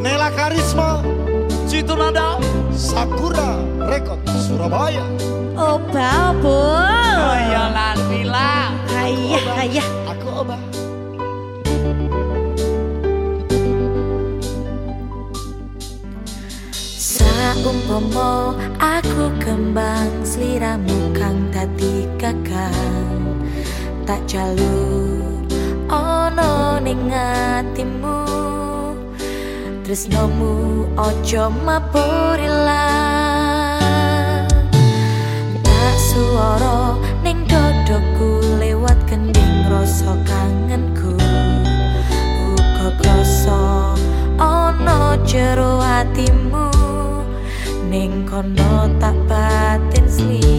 Nela Karisma Citu Nada Sakura Rekod Surabaya. Oba, Bu. Oh iya Lanila Ayah, ayah. Aku Oba. Saumpama aku kembang sliramu kang dadi kakang tak jalur ana ning atimu tresnomu aja mapurilah tak suara ning dodoku lewat kending rasa kangenku. Uga krasa ana jero atimu. Ning kono tak batin sli